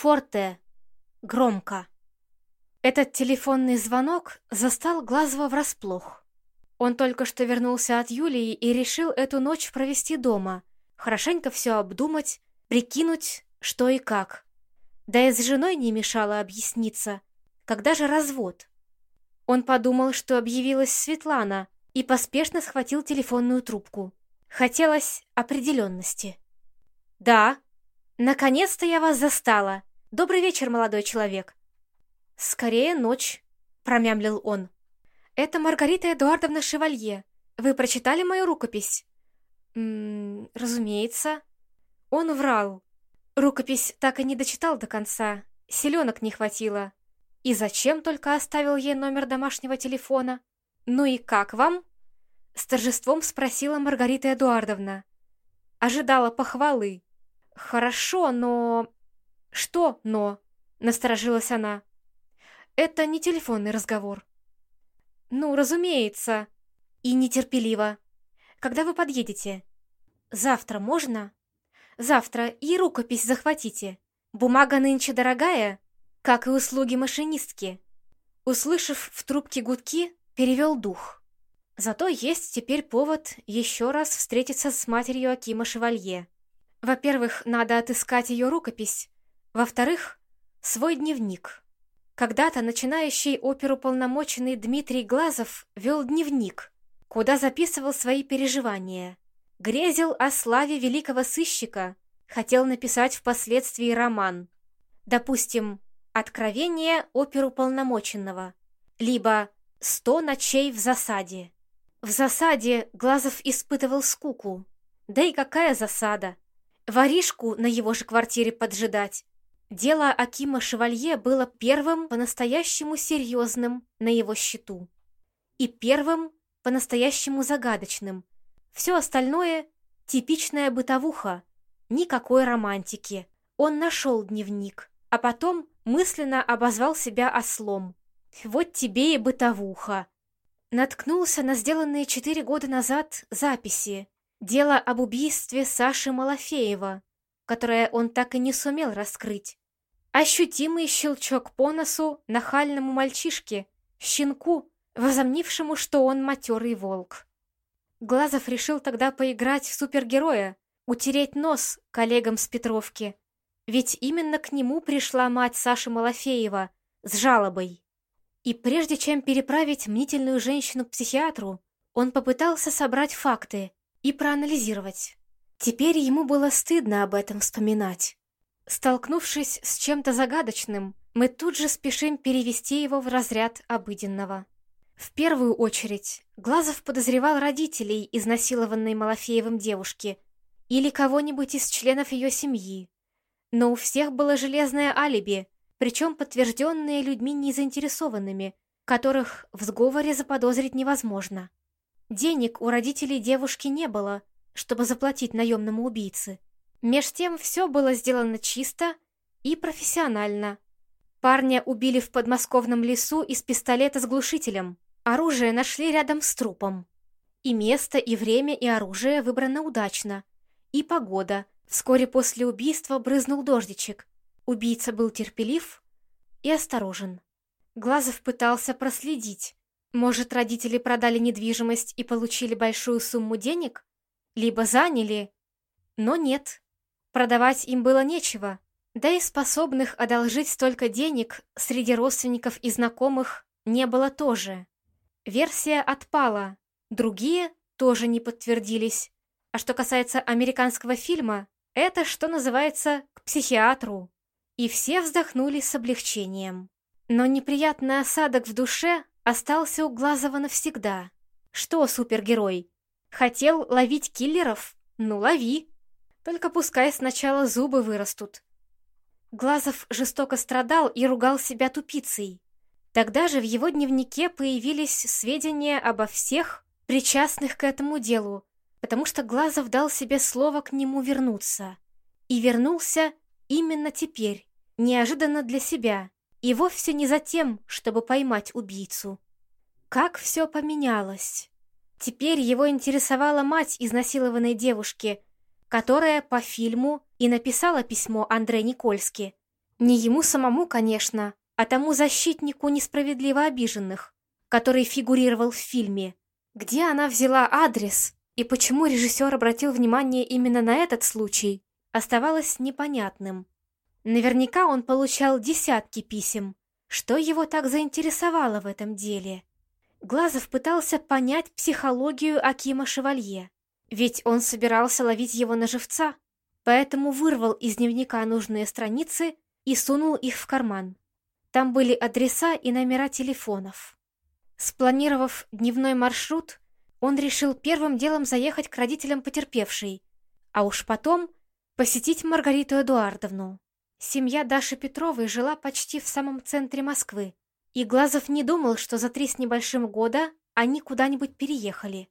Форте. Громко. Этот телефонный звонок застал Глазова врасплох. Он только что вернулся от Юлии и решил эту ночь провести дома, хорошенько все обдумать, прикинуть, что и как. Да и с женой не мешало объясниться. Когда же развод? Он подумал, что объявилась Светлана, и поспешно схватил телефонную трубку. Хотелось определенности. «Да, наконец-то я вас застала. Добрый вечер, молодой человек». «Скорее ночь», — промямлил он. «Это Маргарита Эдуардовна Шевалье. Вы прочитали мою рукопись?» «М -м, разумеется». Он врал. Рукопись так и не дочитал до конца. Селенок не хватило. И зачем только оставил ей номер домашнего телефона? «Ну и как вам?» С торжеством спросила Маргарита Эдуардовна. Ожидала похвалы. «Хорошо, но...» «Что «но»?» — насторожилась она. «Это не телефонный разговор». «Ну, разумеется». И нетерпеливо. «Когда вы подъедете?» «Завтра можно?» «Завтра и рукопись захватите. Бумага нынче дорогая, как и услуги машинистки». Услышав в трубке гудки, перевел дух. Зато есть теперь повод еще раз встретиться с матерью Акима Шевалье. Во-первых, надо отыскать ее рукопись. Во-вторых, свой дневник. Когда-то начинающий оперу полномоченный Дмитрий Глазов вел дневник, куда записывал свои переживания. Грезил о славе великого сыщика, хотел написать впоследствии роман. Допустим, «Откровение оперу полномоченного», либо Сто ночей в засаде. В засаде Глазов испытывал скуку. Да и какая засада? Воришку на его же квартире поджидать. Дело Акима Шевалье было первым по-настоящему серьезным на его счету. И первым по-настоящему загадочным. Все остальное — типичная бытовуха. Никакой романтики. Он нашел дневник, а потом мысленно обозвал себя ослом. Вот тебе и бытовуха. Наткнулся на сделанные четыре года назад записи. Дело об убийстве Саши Малафеева, которое он так и не сумел раскрыть. Ощутимый щелчок по носу нахальному мальчишке, щенку, возомнившему, что он матерый волк. Глазов решил тогда поиграть в супергероя, утереть нос коллегам с Петровки. Ведь именно к нему пришла мать Саши Малафеева с жалобой. И прежде чем переправить мнительную женщину к психиатру, он попытался собрать факты и проанализировать. Теперь ему было стыдно об этом вспоминать. Столкнувшись с чем-то загадочным, мы тут же спешим перевести его в разряд обыденного. В первую очередь, Глазов подозревал родителей изнасилованной Малафеевым девушки или кого-нибудь из членов ее семьи. Но у всех было железное алиби, причем подтвержденные людьми незаинтересованными, которых в сговоре заподозрить невозможно. Денег у родителей девушки не было, чтобы заплатить наемному убийце. Меж тем все было сделано чисто и профессионально. Парня убили в подмосковном лесу из пистолета с глушителем. Оружие нашли рядом с трупом. И место, и время, и оружие выбрано удачно. И погода. Вскоре после убийства брызнул дождичек. Убийца был терпелив и осторожен. Глазов пытался проследить. Может, родители продали недвижимость и получили большую сумму денег? Либо заняли? Но нет. Продавать им было нечего. Да и способных одолжить столько денег среди родственников и знакомых не было тоже. Версия отпала. Другие тоже не подтвердились. А что касается американского фильма, это, что называется, к психиатру. И все вздохнули с облегчением. Но неприятный осадок в душе остался у Глазова навсегда. Что, супергерой? Хотел ловить киллеров? Ну, лови. Только пускай сначала зубы вырастут. Глазов жестоко страдал и ругал себя тупицей. Тогда же в его дневнике появились сведения обо всех, причастных к этому делу, потому что Глазов дал себе слово к нему вернуться. И вернулся именно теперь, неожиданно для себя, и вовсе не за тем, чтобы поймать убийцу. Как все поменялось. Теперь его интересовала мать изнасилованной девушки, которая по фильму и написала письмо Андре Никольски. Не ему самому, конечно, а тому защитнику несправедливо обиженных, который фигурировал в фильме. Где она взяла адрес и почему режиссер обратил внимание именно на этот случай, оставалось непонятным. Наверняка он получал десятки писем. Что его так заинтересовало в этом деле? Глазов пытался понять психологию Акима Шевалье, ведь он собирался ловить его на живца, поэтому вырвал из дневника нужные страницы и сунул их в карман. Там были адреса и номера телефонов. Спланировав дневной маршрут, он решил первым делом заехать к родителям потерпевшей, а уж потом посетить Маргариту Эдуардовну. Семья Даши Петровой жила почти в самом центре Москвы, и Глазов не думал, что за три с небольшим года они куда-нибудь переехали.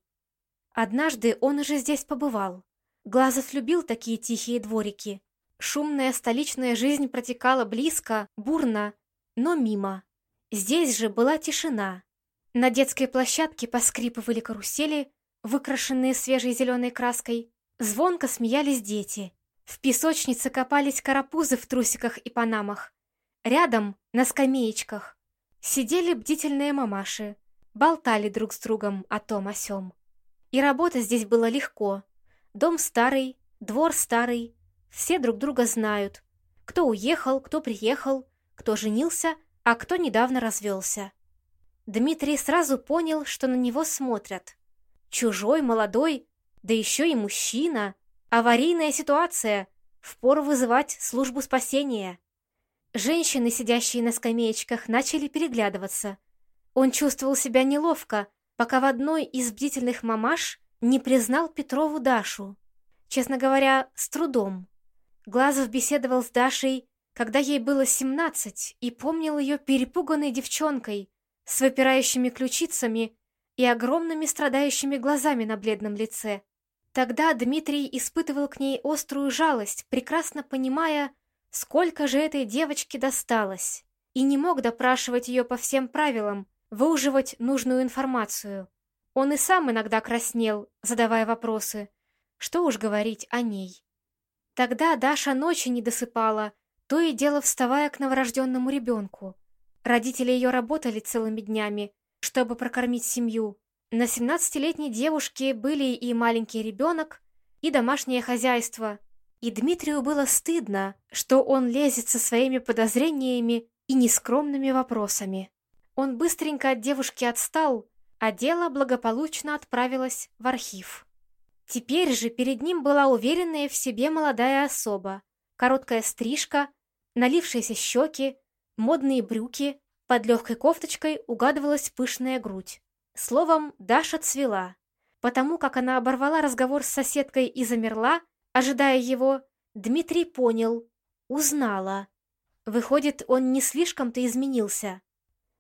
Однажды он уже здесь побывал. Глазов любил такие тихие дворики. Шумная столичная жизнь протекала близко, бурно, но мимо. Здесь же была тишина. На детской площадке поскрипывали карусели, выкрашенные свежей зеленой краской. Звонко смеялись дети. В песочнице копались карапузы в трусиках и панамах. Рядом, на скамеечках, сидели бдительные мамаши, болтали друг с другом о том о сём. И работа здесь была легко. Дом старый, двор старый, все друг друга знают. Кто уехал, кто приехал, кто женился, а кто недавно развелся. Дмитрий сразу понял, что на него смотрят. Чужой, молодой, да еще и мужчина. Аварийная ситуация. Впору вызывать службу спасения. Женщины, сидящие на скамеечках, начали переглядываться. Он чувствовал себя неловко, пока в одной из бдительных мамаш не признал Петрову Дашу. Честно говоря, с трудом. Глазов беседовал с Дашей, когда ей было семнадцать, и помнил ее перепуганной девчонкой, с выпирающими ключицами и огромными страдающими глазами на бледном лице. Тогда Дмитрий испытывал к ней острую жалость, прекрасно понимая, сколько же этой девочке досталось, и не мог допрашивать ее по всем правилам, выуживать нужную информацию. Он и сам иногда краснел, задавая вопросы. Что уж говорить о ней. Тогда Даша ночи не досыпала, то и дело вставая к новорожденному ребенку. Родители ее работали целыми днями, чтобы прокормить семью. На 17-летней девушке были и маленький ребенок, и домашнее хозяйство. И Дмитрию было стыдно, что он лезет со своими подозрениями и нескромными вопросами. Он быстренько от девушки отстал, а дело благополучно отправилось в архив. Теперь же перед ним была уверенная в себе молодая особа, короткая стрижка, налившиеся щеки, модные брюки, под легкой кофточкой угадывалась пышная грудь. Словом, Даша цвела. Потому как она оборвала разговор с соседкой и замерла, ожидая его, Дмитрий понял, узнала. Выходит, он не слишком-то изменился.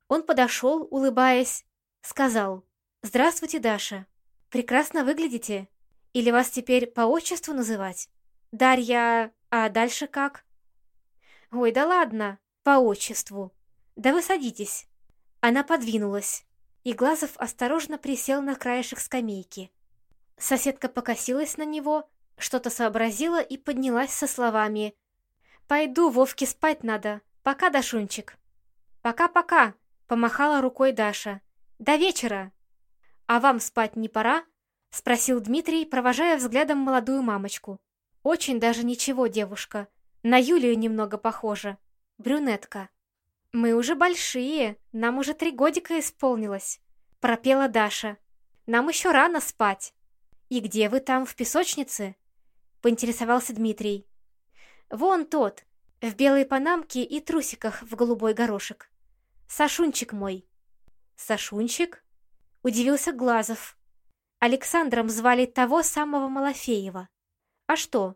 Он подошел, улыбаясь, сказал «Здравствуйте, Даша. Прекрасно выглядите. Или вас теперь по отчеству называть? Дарья... А дальше как?» «Ой, да ладно, по отчеству. Да вы садитесь». Она подвинулась, и Глазов осторожно присел на краешек скамейки. Соседка покосилась на него, что-то сообразила и поднялась со словами «Пойду, Вовке спать надо. Пока, Дашунчик». «Пока-пока», — помахала рукой Даша. «До вечера». «А вам спать не пора?» — спросил Дмитрий, провожая взглядом молодую мамочку. «Очень даже ничего, девушка. На Юлию немного похожа. Брюнетка. Мы уже большие, нам уже три годика исполнилось, пропела Даша. Нам еще рано спать. И где вы там, в песочнице? Поинтересовался Дмитрий. Вон тот, в белой панамке и трусиках в голубой горошек. Сашунчик мой. Сашунчик? Удивился Глазов. Александром звали того самого Малафеева. А что,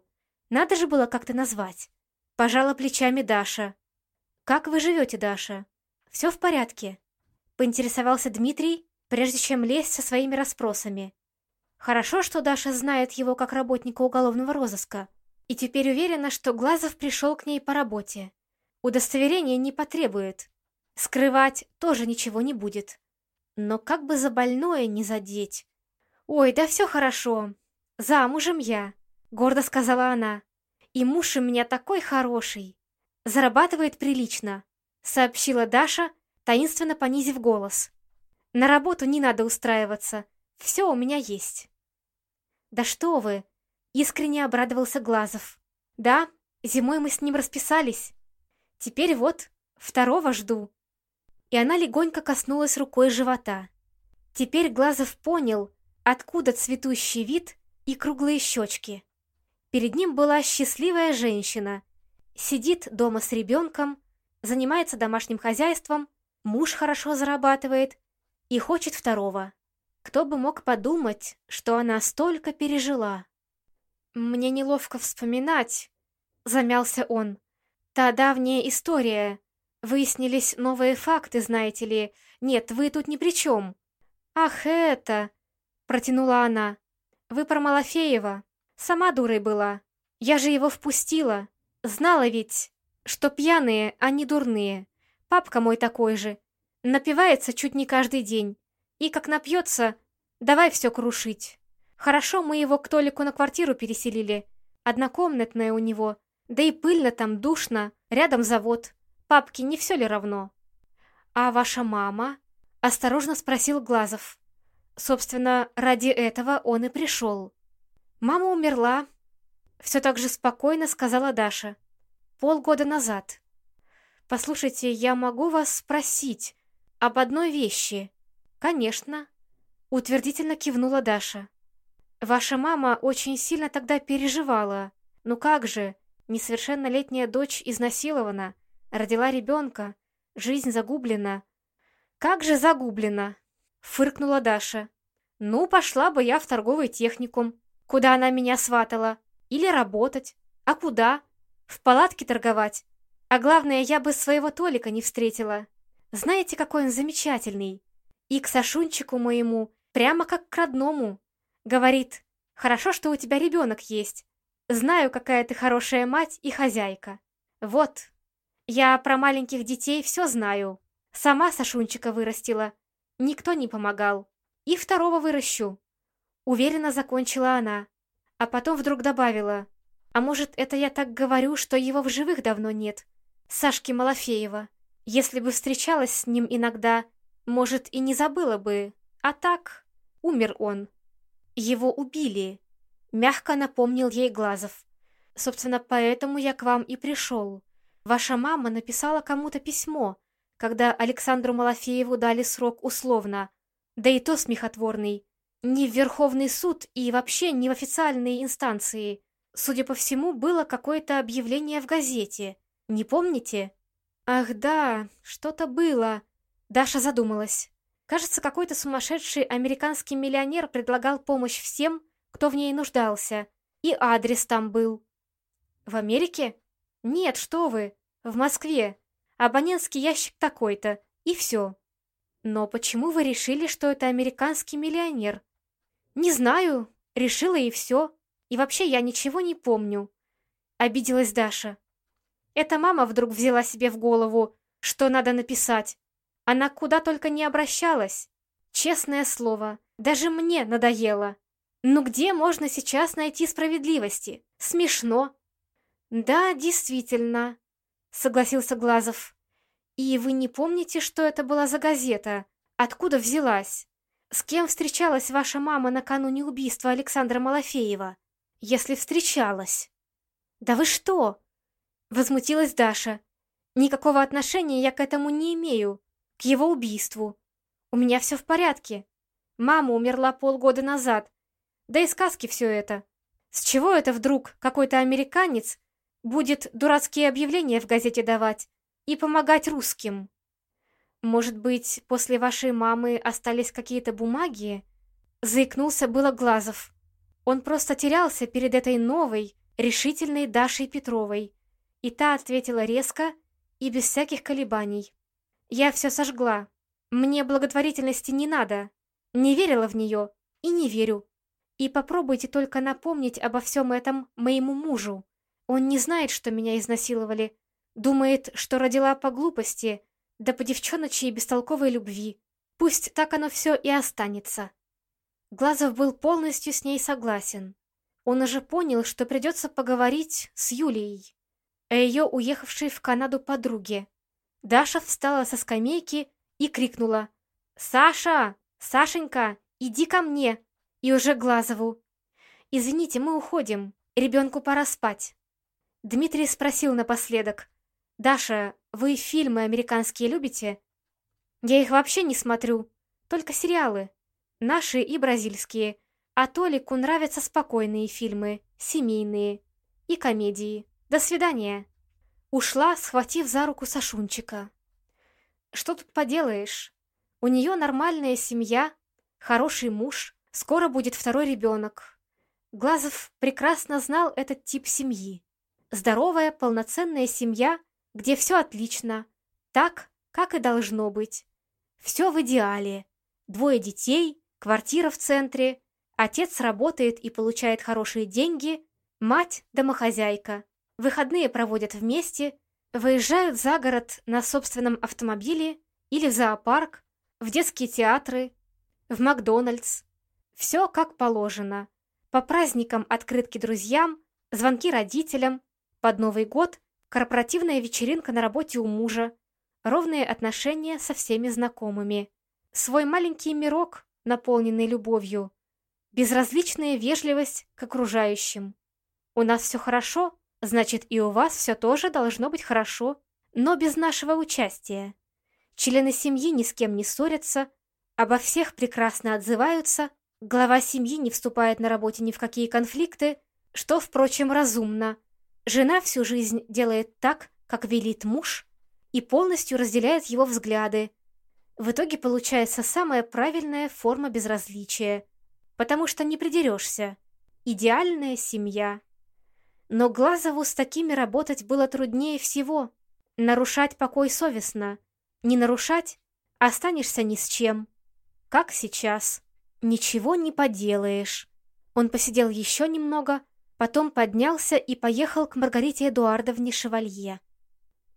надо же было как-то назвать. Пожала плечами Даша. «Как вы живете, Даша? Все в порядке?» Поинтересовался Дмитрий, прежде чем лезть со своими расспросами. Хорошо, что Даша знает его как работника уголовного розыска, и теперь уверена, что Глазов пришел к ней по работе. Удостоверение не потребует. Скрывать тоже ничего не будет. Но как бы за больное не задеть. «Ой, да все хорошо. Замужем я», — гордо сказала она. И муж у меня такой хороший. Зарабатывает прилично, сообщила Даша, таинственно понизив голос. На работу не надо устраиваться. Все у меня есть. Да что вы! Искренне обрадовался Глазов. Да, зимой мы с ним расписались. Теперь вот, второго жду. И она легонько коснулась рукой живота. Теперь Глазов понял, откуда цветущий вид и круглые щечки. Перед ним была счастливая женщина. Сидит дома с ребенком, занимается домашним хозяйством, муж хорошо зарабатывает и хочет второго. Кто бы мог подумать, что она столько пережила. «Мне неловко вспоминать», — замялся он. «Та давняя история. Выяснились новые факты, знаете ли. Нет, вы тут ни при чем». «Ах, это!» — протянула она. «Вы про Малафеева. Сама дурой была. Я же его впустила. Знала ведь, что пьяные, а не дурные. Папка мой такой же. Напивается чуть не каждый день. И как напьется, давай все крушить. Хорошо мы его к Толику на квартиру переселили. Однокомнатная у него. Да и пыльно там, душно. Рядом завод. Папке не все ли равно? А ваша мама? Осторожно спросил Глазов. Собственно, ради этого он и пришел. Мама умерла. Все так же спокойно сказала Даша. Полгода назад. Послушайте, я могу вас спросить об одной вещи? Конечно. Утвердительно кивнула Даша. Ваша мама очень сильно тогда переживала. Ну как же, несовершеннолетняя дочь изнасилована, родила ребенка, жизнь загублена. «Как же загублена!» — фыркнула Даша. «Ну, пошла бы я в торговый техникум, куда она меня сватала. Или работать. А куда? В палатке торговать. А главное, я бы своего Толика не встретила. Знаете, какой он замечательный. И к Сашунчику моему, прямо как к родному. Говорит, хорошо, что у тебя ребенок есть. Знаю, какая ты хорошая мать и хозяйка. Вот, я про маленьких детей все знаю. Сама Сашунчика вырастила. Никто не помогал. И второго выращу. Уверенно закончила она. А потом вдруг добавила. А может, это я так говорю, что его в живых давно нет? Сашки Малафеева. Если бы встречалась с ним иногда, может, и не забыла бы. А так, умер он. Его убили. Мягко напомнил ей Глазов. Собственно, поэтому я к вам и пришел. Ваша мама написала кому-то письмо, когда Александру Малафееву дали срок условно, да и то смехотворный, не в Верховный суд и вообще не в официальные инстанции. Судя по всему, было какое-то объявление в газете. Не помните? Ах да, что-то было. Даша задумалась. Кажется, какой-то сумасшедший американский миллионер предлагал помощь всем, кто в ней нуждался. И адрес там был. В Америке? Нет, что вы. В Москве абонентский ящик такой-то, и все. Но почему вы решили, что это американский миллионер? Не знаю, решила и все. И вообще я ничего не помню. Обиделась Даша. Эта мама вдруг взяла себе в голову, что надо написать. Она куда только не обращалась. Честное слово, даже мне надоело. Ну где можно сейчас найти справедливости? Смешно. Да, действительно, — согласился Глазов. «И вы не помните, что это была за газета? Откуда взялась? С кем встречалась ваша мама накануне убийства Александра Малафеева? Если встречалась?» «Да вы что?» — возмутилась Даша. «Никакого отношения я к этому не имею, к его убийству. У меня все в порядке. Мама умерла полгода назад. Да и сказки все это. С чего это вдруг какой-то американец Будет дурацкие объявления в газете давать и помогать русским. Может быть, после вашей мамы остались какие-то бумаги? Заикнулся было Глазов. Он просто терялся перед этой новой, решительной Дашей Петровой. И та ответила резко и без всяких колебаний. «Я все сожгла. Мне благотворительности не надо. Не верила в нее и не верю. И попробуйте только напомнить обо всем этом моему мужу. Он не знает, что меня изнасиловали. Думает, что родила по глупости, да по девчоночьей бестолковой любви. Пусть так оно все и останется. Глазов был полностью с ней согласен. Он уже понял, что придется поговорить с Юлией. о ее уехавшей в Канаду подруге. Даша встала со скамейки и крикнула «Саша! Сашенька, иди ко мне!» И уже Глазову «Извините, мы уходим, ребенку пора спать». Дмитрий спросил напоследок «Даша, вы фильмы американские любите?» «Я их вообще не смотрю, только сериалы, наши и бразильские, а Толику нравятся спокойные фильмы, семейные и комедии. До свидания!» Ушла, схватив за руку Сашунчика. «Что тут поделаешь? У нее нормальная семья, хороший муж, скоро будет второй ребенок. Глазов прекрасно знал этот тип семьи. Здоровая, полноценная семья, где все отлично, так, как и должно быть. Все в идеале. Двое детей, квартира в центре, отец работает и получает хорошие деньги, мать – домохозяйка. Выходные проводят вместе, выезжают за город на собственном автомобиле или в зоопарк, в детские театры, в Макдональдс. Все как положено. По праздникам открытки друзьям, звонки родителям, под Новый год корпоративная вечеринка на работе у мужа, ровные отношения со всеми знакомыми, свой маленький мирок, наполненный любовью, безразличная вежливость к окружающим. У нас все хорошо, значит и у вас все тоже должно быть хорошо, но без нашего участия. Члены семьи ни с кем не ссорятся, обо всех прекрасно отзываются, глава семьи не вступает на работе ни в какие конфликты, что, впрочем, разумно. Жена всю жизнь делает так, как велит муж, и полностью разделяет его взгляды. В итоге получается самая правильная форма безразличия, потому что не придерешься. Идеальная семья. Но Глазову с такими работать было труднее всего. Нарушать покой совестно — не нарушать, останешься ни с чем. Как сейчас. Ничего не поделаешь. Он посидел еще немного, потом поднялся и поехал к Маргарите Эдуардовне Шевалье.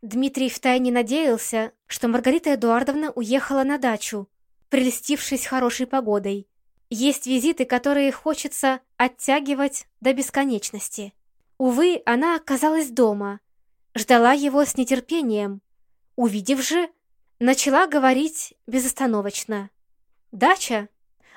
Дмитрий втайне надеялся, что Маргарита Эдуардовна уехала на дачу, прелестившись хорошей погодой. Есть визиты, которые хочется оттягивать до бесконечности. Увы, она оказалась дома, ждала его с нетерпением. Увидев же, Начала говорить безостановочно. «Дача?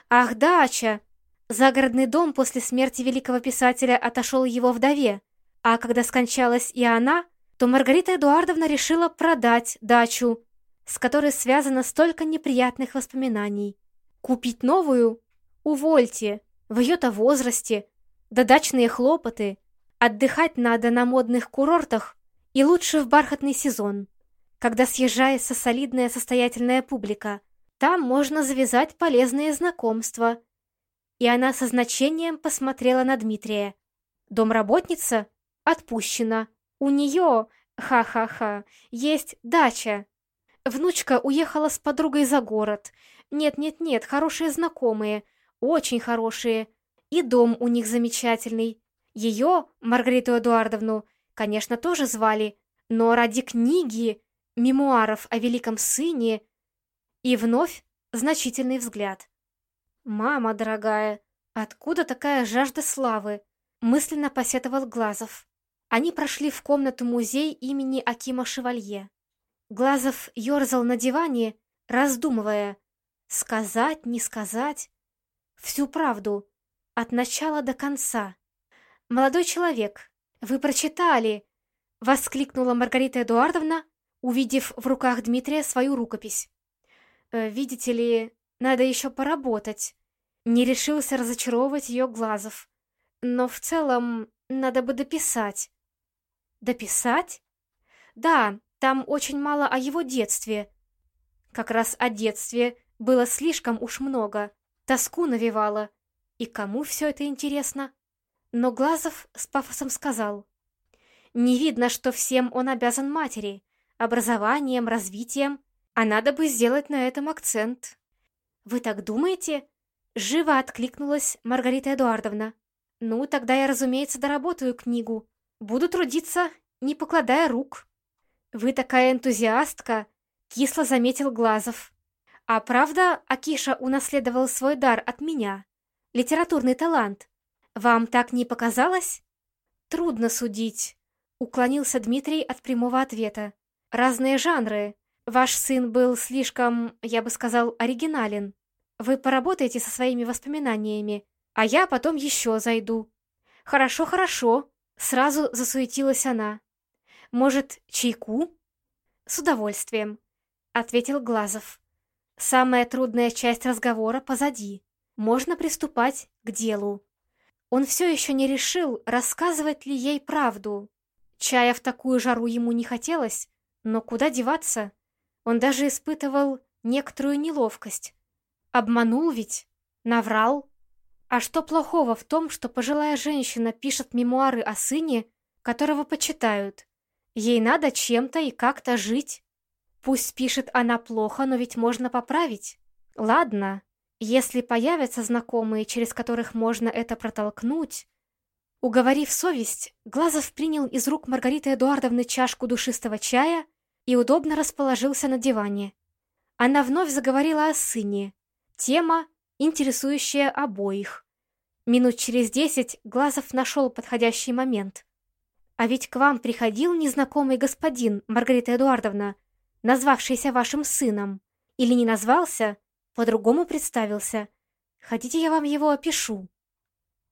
Ах, дача!» Загородный дом после смерти великого писателя отошел его вдове, а когда скончалась и она, то Маргарита Эдуардовна решила продать дачу, с которой связано столько неприятных воспоминаний. Купить новую? Увольте, в ее-то возрасте, да дачные хлопоты. Отдыхать надо на модных курортах и лучше в бархатный сезон когда съезжается солидная состоятельная публика. Там можно завязать полезные знакомства. И она со значением посмотрела на Дмитрия. Домработница отпущена. У нее, ха-ха-ха, есть дача. Внучка уехала с подругой за город. Нет-нет-нет, хорошие знакомые, очень хорошие. И дом у них замечательный. Ее, Маргариту Эдуардовну, конечно, тоже звали, но ради книги мемуаров о великом сыне и вновь значительный взгляд. «Мама дорогая, откуда такая жажда славы?» мысленно посетовал Глазов. Они прошли в комнату-музей имени Акима Шевалье. Глазов ерзал на диване, раздумывая, сказать, не сказать, всю правду, от начала до конца. «Молодой человек, вы прочитали!» — воскликнула Маргарита Эдуардовна, увидев в руках Дмитрия свою рукопись. «Э, «Видите ли, надо еще поработать». Не решился разочаровывать ее Глазов. «Но в целом надо бы дописать». «Дописать?» «Да, там очень мало о его детстве». Как раз о детстве было слишком уж много, тоску навевало. И кому все это интересно? Но Глазов с пафосом сказал. «Не видно, что всем он обязан матери образованием, развитием, а надо бы сделать на этом акцент. «Вы так думаете?» — живо откликнулась Маргарита Эдуардовна. «Ну, тогда я, разумеется, доработаю книгу. Буду трудиться, не покладая рук». «Вы такая энтузиастка!» — кисло заметил Глазов. «А правда, Акиша унаследовал свой дар от меня? Литературный талант. Вам так не показалось?» «Трудно судить. Уклонился Дмитрий от прямого ответа. «Разные жанры. Ваш сын был слишком, я бы сказал, оригинален. Вы поработаете со своими воспоминаниями, а я потом еще зайду». «Хорошо, хорошо», — сразу засуетилась она. «Может, чайку?» «С удовольствием», — ответил Глазов. «Самая трудная часть разговора позади. Можно приступать к делу». Он все еще не решил, рассказывать ли ей правду. Чая в такую жару ему не хотелось, но куда деваться? Он даже испытывал некоторую неловкость. Обманул ведь? Наврал? А что плохого в том, что пожилая женщина пишет мемуары о сыне, которого почитают? Ей надо чем-то и как-то жить. Пусть пишет она плохо, но ведь можно поправить. Ладно, если появятся знакомые, через которых можно это протолкнуть... Уговорив совесть, Глазов принял из рук Маргариты Эдуардовны чашку душистого чая и удобно расположился на диване. Она вновь заговорила о сыне. Тема, интересующая обоих. Минут через десять Глазов нашел подходящий момент. «А ведь к вам приходил незнакомый господин, Маргарита Эдуардовна, назвавшийся вашим сыном. Или не назвался, по-другому представился. Хотите, я вам его опишу?»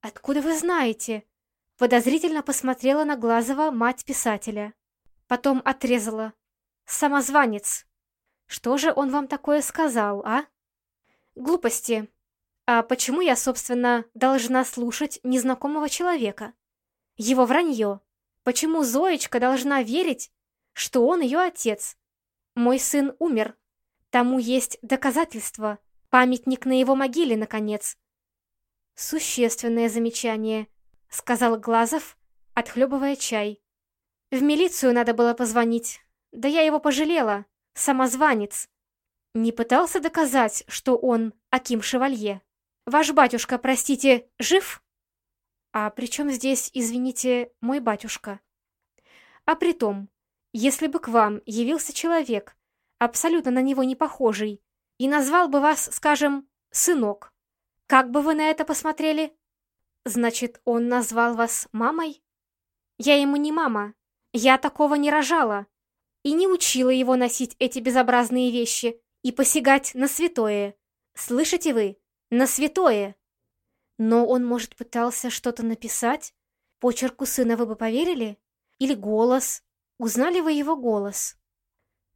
«Откуда вы знаете?» Подозрительно посмотрела на Глазова мать писателя. Потом отрезала. «Самозванец! Что же он вам такое сказал, а?» «Глупости. А почему я, собственно, должна слушать незнакомого человека? Его вранье. Почему Зоечка должна верить, что он ее отец? Мой сын умер, Тому есть доказательства. Памятник на его могиле, наконец. Существенное замечание, сказал Глазов, отхлебывая чай. В милицию надо было позвонить. Да я его пожалела. Самозванец. Не пытался доказать, что он Аким Шевалье. Ваш батюшка, простите, жив? А при чем здесь, извините, мой батюшка? А при том, если бы к вам явился человек, абсолютно на него не похожий, и назвал бы вас, скажем, сынок. Как бы вы на это посмотрели? Значит, он назвал вас мамой? Я ему не мама. Я такого не рожала. И не учила его носить эти безобразные вещи и посягать на святое. Слышите вы? На святое. Но он, может, пытался что-то написать? Почерку сына вы бы поверили? Или голос? Узнали вы его голос?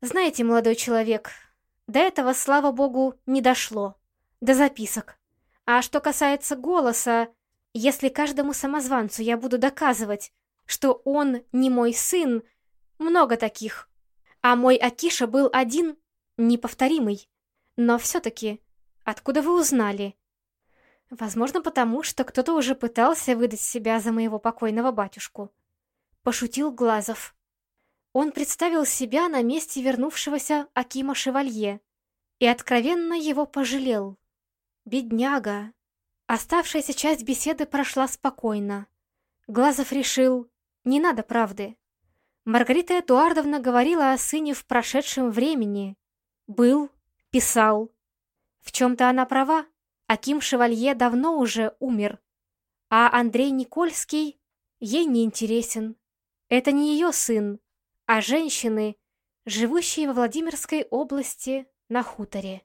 Знаете, молодой человек, до этого, слава богу, не дошло. До записок. А что касается голоса, если каждому самозванцу я буду доказывать, что он не мой сын, много таких. А мой Акиша был один, неповторимый. Но все-таки, откуда вы узнали? Возможно, потому, что кто-то уже пытался выдать себя за моего покойного батюшку. Пошутил Глазов. Он представил себя на месте вернувшегося Акима Шевалье и откровенно его пожалел. Бедняга. Оставшаяся часть беседы прошла спокойно. Глазов решил, не надо правды. Маргарита Эдуардовна говорила о сыне в прошедшем времени. Был, писал. В чем-то она права. Аким Шевалье давно уже умер. А Андрей Никольский ей не интересен. Это не ее сын, а женщины, живущие во Владимирской области на хуторе.